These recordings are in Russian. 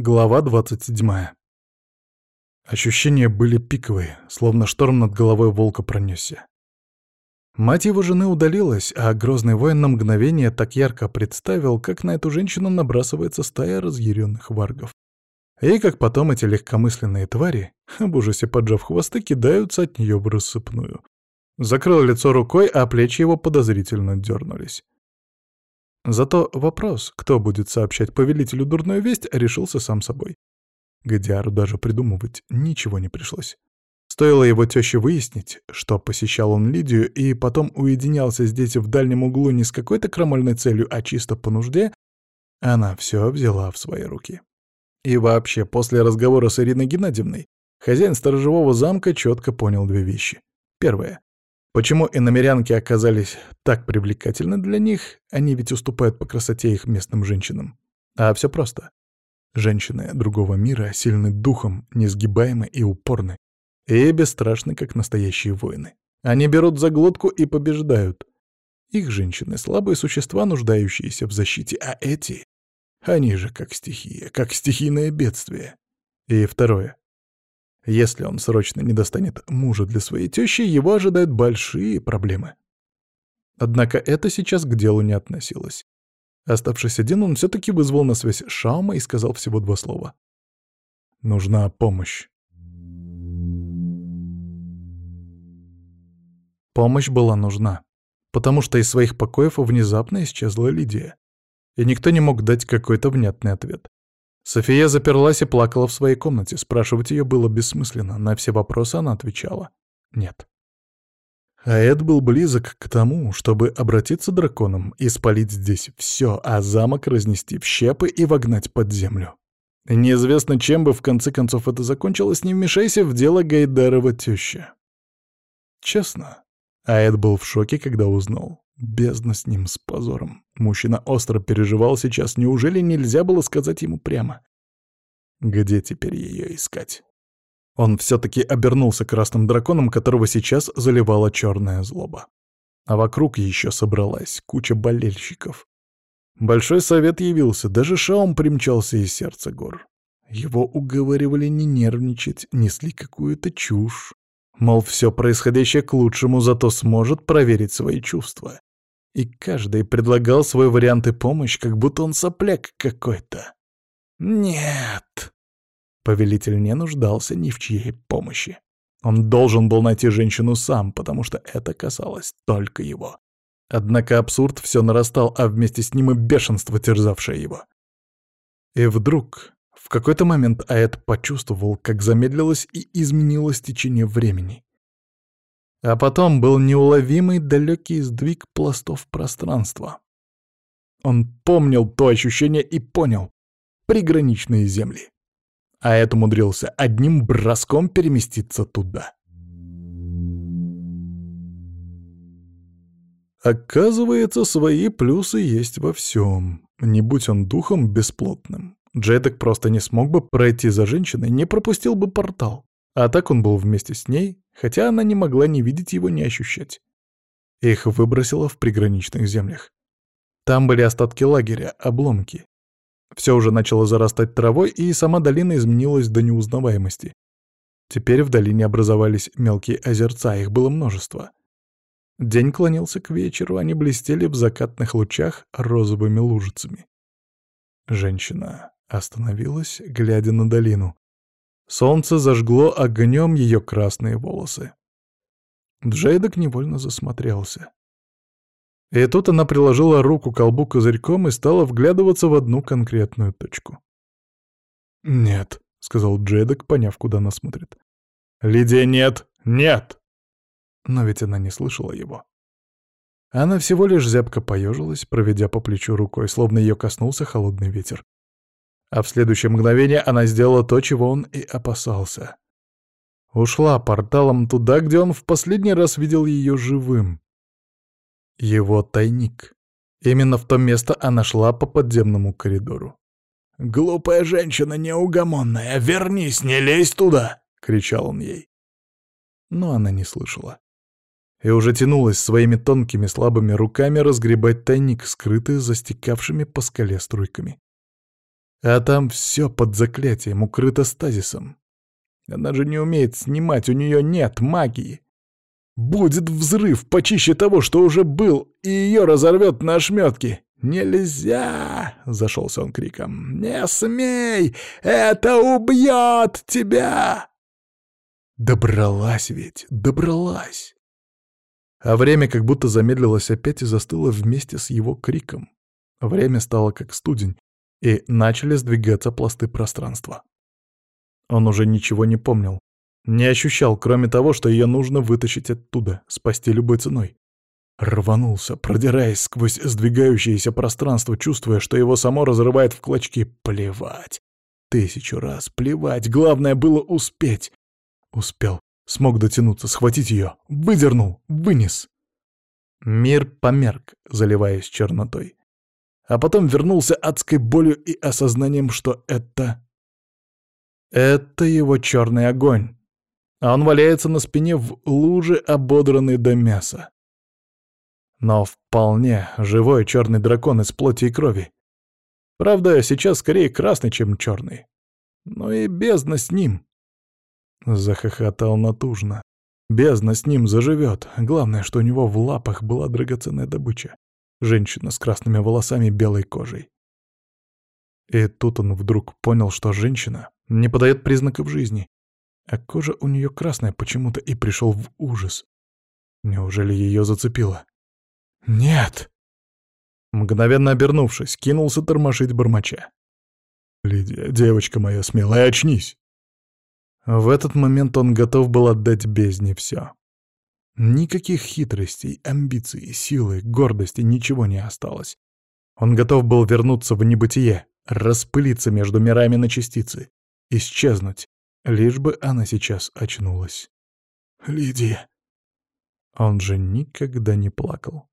Глава 27. Ощущения были пиковые, словно шторм над головой волка пронесся. Мать его жены удалилась, а грозный воин на мгновение так ярко представил, как на эту женщину набрасывается стая разъяренных варгов. И как потом эти легкомысленные твари, об ужасе поджав хвосты, кидаются от нее в рассыпную. Закрыл лицо рукой, а плечи его подозрительно дернулись. Зато вопрос, кто будет сообщать повелителю дурную весть, решился сам собой. Гадиару даже придумывать ничего не пришлось. Стоило его тёще выяснить, что посещал он Лидию и потом уединялся здесь в дальнем углу не с какой-то крамольной целью, а чисто по нужде, она все взяла в свои руки. И вообще, после разговора с Ириной Геннадьевной, хозяин сторожевого замка четко понял две вещи. Первое. Почему иномерянки оказались так привлекательны для них, они ведь уступают по красоте их местным женщинам. А все просто. Женщины другого мира сильны духом, несгибаемы и упорны, и бесстрашны, как настоящие воины. Они берут за глотку и побеждают. Их женщины — слабые существа, нуждающиеся в защите, а эти... Они же как стихия, как стихийное бедствие. И второе. Если он срочно не достанет мужа для своей тещи, его ожидают большие проблемы. Однако это сейчас к делу не относилось. Оставшись один, он все-таки вызвал на связь Шаума и сказал всего два слова. «Нужна помощь». Помощь была нужна, потому что из своих покоев внезапно исчезла Лидия, и никто не мог дать какой-то внятный ответ. София заперлась и плакала в своей комнате. Спрашивать ее было бессмысленно. На все вопросы она отвечала «нет». А Эд был близок к тому, чтобы обратиться драконом и спалить здесь все, а замок разнести в щепы и вогнать под землю. Неизвестно, чем бы в конце концов это закончилось, не вмешайся в дело Гайдарова теща. Честно, Аэд был в шоке, когда узнал. Бездна с ним, с позором. Мужчина остро переживал сейчас. Неужели нельзя было сказать ему прямо? Где теперь ее искать? Он все-таки обернулся красным драконом, которого сейчас заливала черная злоба. А вокруг еще собралась куча болельщиков. Большой совет явился, даже Шаум примчался из сердца гор. Его уговаривали не нервничать, несли какую-то чушь. Мол, все происходящее к лучшему, зато сможет проверить свои чувства и каждый предлагал свой вариант и помощь, как будто он сопляк какой-то. Нет. Повелитель не нуждался ни в чьей помощи. Он должен был найти женщину сам, потому что это касалось только его. Однако абсурд все нарастал, а вместе с ним и бешенство, терзавшее его. И вдруг, в какой-то момент Аэт почувствовал, как замедлилось и изменилось течение времени. А потом был неуловимый далекий сдвиг пластов пространства. Он помнил то ощущение и понял — приграничные земли. А это умудрился одним броском переместиться туда. Оказывается, свои плюсы есть во всем. Не будь он духом бесплотным. Джедек просто не смог бы пройти за женщиной, не пропустил бы портал. А так он был вместе с ней, хотя она не могла ни видеть его, ни ощущать. Их выбросило в приграничных землях. Там были остатки лагеря, обломки. Все уже начало зарастать травой, и сама долина изменилась до неузнаваемости. Теперь в долине образовались мелкие озерца, их было множество. День клонился к вечеру, они блестели в закатных лучах розовыми лужицами. Женщина остановилась, глядя на долину. Солнце зажгло огнем ее красные волосы. Джейдок невольно засмотрелся. И тут она приложила руку к колбу козырьком и стала вглядываться в одну конкретную точку. «Нет», — сказал Джейдок, поняв, куда она смотрит. «Лидия, нет! Нет!» Но ведь она не слышала его. Она всего лишь зябко поежилась, проведя по плечу рукой, словно ее коснулся холодный ветер. А в следующее мгновение она сделала то, чего он и опасался. Ушла порталом туда, где он в последний раз видел ее живым. Его тайник. Именно в то место она шла по подземному коридору. «Глупая женщина неугомонная, вернись, не лезь туда!» — кричал он ей. Но она не слышала. И уже тянулась своими тонкими слабыми руками разгребать тайник, скрытый за стекавшими по скале струйками. А там все под заклятием, укрыто стазисом. Она же не умеет снимать, у нее нет магии. Будет взрыв почище того, что уже был, и ее разорвет на ошметки. «Нельзя!» — зашелся он криком. «Не смей! Это убьет тебя!» Добралась ведь, добралась. А время как будто замедлилось опять и застыло вместе с его криком. Время стало как студень, и начали сдвигаться пласты пространства. Он уже ничего не помнил, не ощущал, кроме того, что ее нужно вытащить оттуда, спасти любой ценой. Рванулся, продираясь сквозь сдвигающееся пространство, чувствуя, что его само разрывает в клочки. Плевать. Тысячу раз плевать. Главное было успеть. Успел. Смог дотянуться, схватить ее. Выдернул. Вынес. Мир померк, заливаясь чернотой. А потом вернулся адской болью и осознанием, что это... Это его черный огонь. А он валяется на спине в луже, ободранный до мяса. Но вполне живой черный дракон из плоти и крови. Правда, сейчас скорее красный, чем черный. Но и бездна с ним. Захохотал натужно. Бездна с ним заживет. Главное, что у него в лапах была драгоценная добыча. Женщина с красными волосами белой кожей. И тут он вдруг понял, что женщина не подает признаков жизни, а кожа у нее красная почему-то и пришел в ужас. Неужели ее зацепило? «Нет!» Мгновенно обернувшись, кинулся тормошить бормоча. «Лидия, девочка моя смелая, очнись!» В этот момент он готов был отдать бездне все. Никаких хитростей, амбиций, силы, гордости, ничего не осталось. Он готов был вернуться в небытие, распылиться между мирами на частицы, исчезнуть, лишь бы она сейчас очнулась. «Лидия!» Он же никогда не плакал.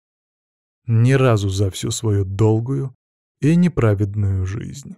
Ни разу за всю свою долгую и неправедную жизнь.